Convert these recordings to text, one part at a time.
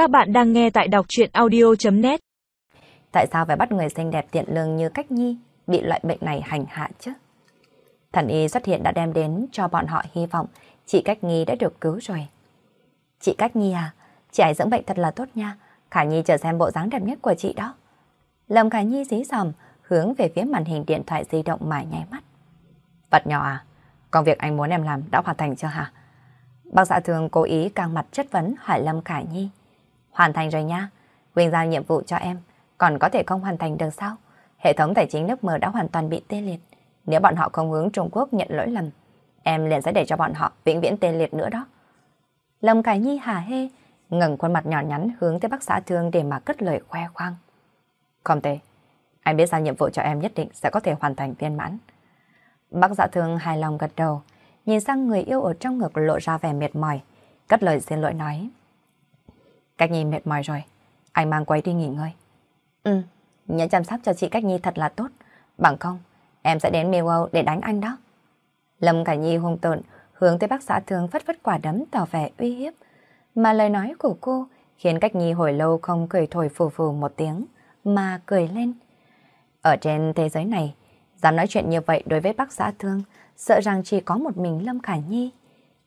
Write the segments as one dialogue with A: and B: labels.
A: Các bạn đang nghe tại đọc chuyện audio.net
B: Tại sao phải bắt người xinh đẹp tiện lương như Cách Nhi bị loại bệnh này hành hạ chứ? Thần y xuất hiện đã đem đến cho bọn họ hy vọng chị Cách Nhi đã được cứu rồi. Chị Cách Nhi à, chị ấy dưỡng bệnh thật là tốt nha. Khả Nhi chờ xem bộ dáng đẹp nhất của chị đó. Lâm Khả Nhi dí dòm, hướng về phía màn hình điện thoại di động mà nháy mắt. Vật nhỏ à, công việc anh muốn em làm đã hoàn thành chưa hả? Bác xã thường cố ý càng mặt chất vấn hỏi Lâm Khả Nhi. Hoàn thành rồi nha, Quỳnh giao nhiệm vụ cho em, còn có thể không hoàn thành được sao? Hệ thống tài chính nước mờ đã hoàn toàn bị tê liệt. Nếu bọn họ không hướng Trung Quốc nhận lỗi lầm, em liền sẽ để cho bọn họ vĩnh viễn tê liệt nữa đó. Lâm Cải Nhi hà hê, ngẩng khuôn mặt nhỏ nhắn hướng tới bác xã thương để mà cất lời khoe khoang. Không tệ, anh biết giao nhiệm vụ cho em nhất định sẽ có thể hoàn thành viên mãn. Bác xã thương hài lòng gật đầu, nhìn sang người yêu ở trong ngực lộ ra vẻ mệt mỏi, cất lời xin lỗi nói. Cách Nhi mệt mỏi rồi, anh mang quấy đi nghỉ ngơi. Ừ, nhớ chăm sóc cho chị Cách Nhi thật là tốt, bằng không, em sẽ đến Miêu để đánh anh đó. Lâm Cả Nhi hung tợn, hướng tới bác xã thương phất phất quả đấm tỏ vẻ uy hiếp. Mà lời nói của cô khiến Cách Nhi hồi lâu không cười thổi phù phù một tiếng, mà cười lên. Ở trên thế giới này, dám nói chuyện như vậy đối với bác xã thương, sợ rằng chỉ có một mình Lâm Khải Nhi.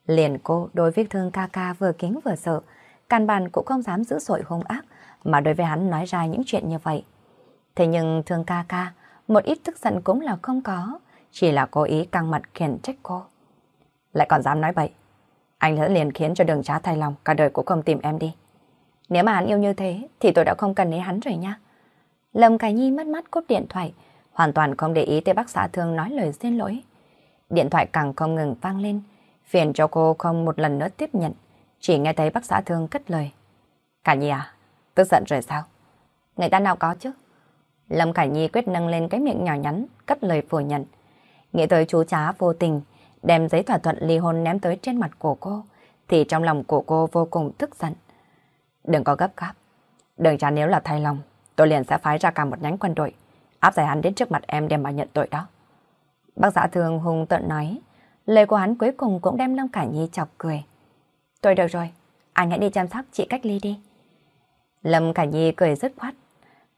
B: Liền cô đối với thương ca ca vừa kính vừa sợ, căn bản cũng không dám giữ sội hung ác mà đối với hắn nói ra những chuyện như vậy. Thế nhưng thương ca ca, một ít tức giận cũng là không có, chỉ là cố ý căng mặt khiển trách cô. Lại còn dám nói bậy. Anh đã liền khiến cho đường trá thay lòng cả đời cũng không tìm em đi. Nếu mà hắn yêu như thế thì tôi đã không cần lấy hắn rồi nha. Lâm Cái Nhi mất mắt cúp điện thoại, hoàn toàn không để ý tới bác xã thương nói lời xin lỗi. Điện thoại càng không ngừng vang lên, phiền cho cô không một lần nữa tiếp nhận, chỉ nghe thấy bác xã thương cất lời. Cả Nhi à, tức giận rồi sao? Người ta nào có chứ? Lâm cả Nhi quyết nâng lên cái miệng nhỏ nhắn, cất lời phủ nhận. Nghĩ tới chú chá vô tình, đem giấy thỏa thuận ly hôn ném tới trên mặt của cô, thì trong lòng của cô vô cùng tức giận. Đừng có gấp gáp. Đừng chán nếu là thay lòng, tôi liền sẽ phái ra cả một nhánh quân đội, áp giải hắn đến trước mặt em để mà nhận tội đó. Bác giả thường hùng tận nói, lời của hắn cuối cùng cũng đem Lâm cả Nhi chọc cười. Tôi được rồi, anh hãy đi chăm sóc chị cách ly đi. Lâm cả Nhi cười rất khoát.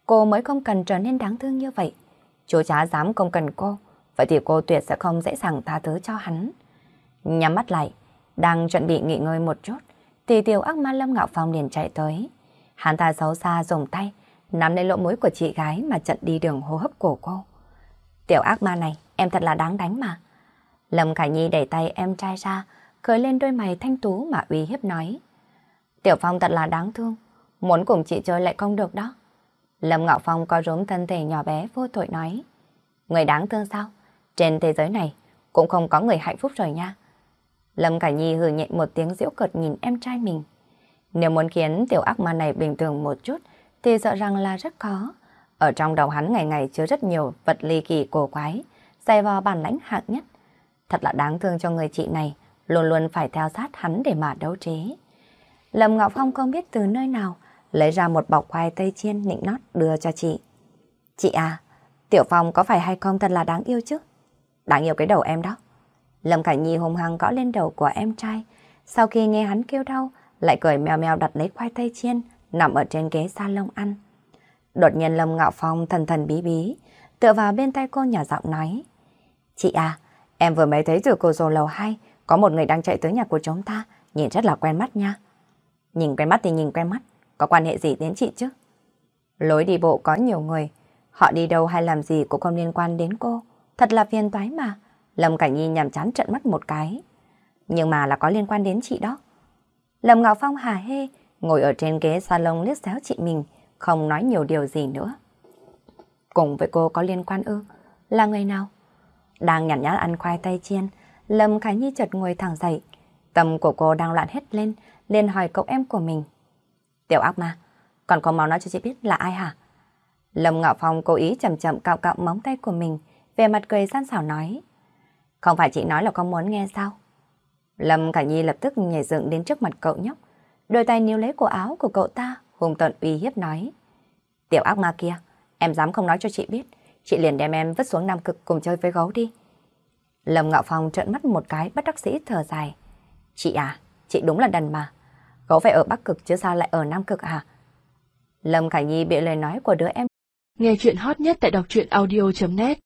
B: Cô mới không cần trở nên đáng thương như vậy. Chú chá dám không cần cô, vậy thì cô tuyệt sẽ không dễ dàng tha thứ cho hắn. Nhắm mắt lại, đang chuẩn bị nghỉ ngơi một chút, thì tiểu ác ma Lâm Ngạo Phong liền chạy tới. Hắn ta xấu xa dùng tay, nắm lấy lỗ mũi của chị gái mà chặn đi đường hô hấp của cô. Tiểu ác ma này, em thật là đáng đánh mà. Lâm Khải Nhi đẩy tay em trai ra, khởi lên đôi mày thanh tú mà uy hiếp nói. Tiểu Phong thật là đáng thương, muốn cùng chị chơi lại không được đó. Lâm Ngạo Phong có rúm thân thể nhỏ bé vô tội nói. Người đáng thương sao? Trên thế giới này cũng không có người hạnh phúc rồi nha. Lâm Cả Nhi hừ nhẹ một tiếng giễu cợt nhìn em trai mình. Nếu muốn khiến tiểu ác ma này bình thường một chút thì sợ rằng là rất khó. Ở trong đầu hắn ngày ngày chứa rất nhiều vật ly kỳ cổ quái, dày vò bản lãnh hạng nhất. Thật là đáng thương cho người chị này, luôn luôn phải theo sát hắn để mà đấu trí. Lâm Ngọc Phong không biết từ nơi nào lấy ra một bọc khoai tây chiên nịnh nót đưa cho chị. Chị à, Tiểu Phong có phải hay không thật là đáng yêu chứ? Đáng yêu cái đầu em đó. Lâm Khải Nhi hùng hăng gõ lên đầu của em trai. Sau khi nghe hắn kêu đau, lại cười mèo mèo đặt lấy khoai tây chiên, nằm ở trên ghế salon ăn. Đột nhiên Lâm Ngạo Phong thần thần bí bí, tựa vào bên tay cô nhỏ giọng nói. Chị à, em vừa mới thấy từ cô dồ lầu 2, có một người đang chạy tới nhà của chúng ta, nhìn rất là quen mắt nha. Nhìn quen mắt thì nhìn quen mắt, có quan hệ gì đến chị chứ? Lối đi bộ có nhiều người, họ đi đâu hay làm gì cũng không liên quan đến cô. Thật là phiền toái mà. Lâm Cảnh Nhi nhằm chán trận mắt một cái. Nhưng mà là có liên quan đến chị đó. Lâm Ngạo Phong hà hê, ngồi ở trên ghế salon liếc xéo chị mình, không nói nhiều điều gì nữa. Cùng với cô có liên quan ư? Là người nào? Đang nhặt nhát ăn khoai tây chiên, Lâm Khải Nhi chợt ngồi thẳng dậy. Tâm của cô đang loạn hết lên, liền hỏi cậu em của mình. Tiểu ác ma, còn có máu nói cho chị biết là ai hả? Lâm Ngạo Phong cố ý chậm chậm cạo cạo móng tay của mình, về mặt cười gian xảo nói. Không phải chị nói là con muốn nghe sao? Lâm Khải Nhi lập tức nhảy dựng đến trước mặt cậu nhóc, đôi tay níu lấy cổ áo của cậu ta, hùng tận uy hiếp nói. Tiểu ác ma kia, em dám không nói cho chị biết, chị liền đem em vứt xuống Nam Cực cùng chơi với gấu đi. Lâm Ngạo Phong trợn mắt một cái bất đắc sĩ thở dài. Chị à, chị đúng là đần mà. Cậu phải ở Bắc Cực chứ sao lại ở Nam Cực à? Lâm Khải Nhi bị lời nói của đứa em.
C: Nghe chuyện hot nhất tại đọc truyện audio.net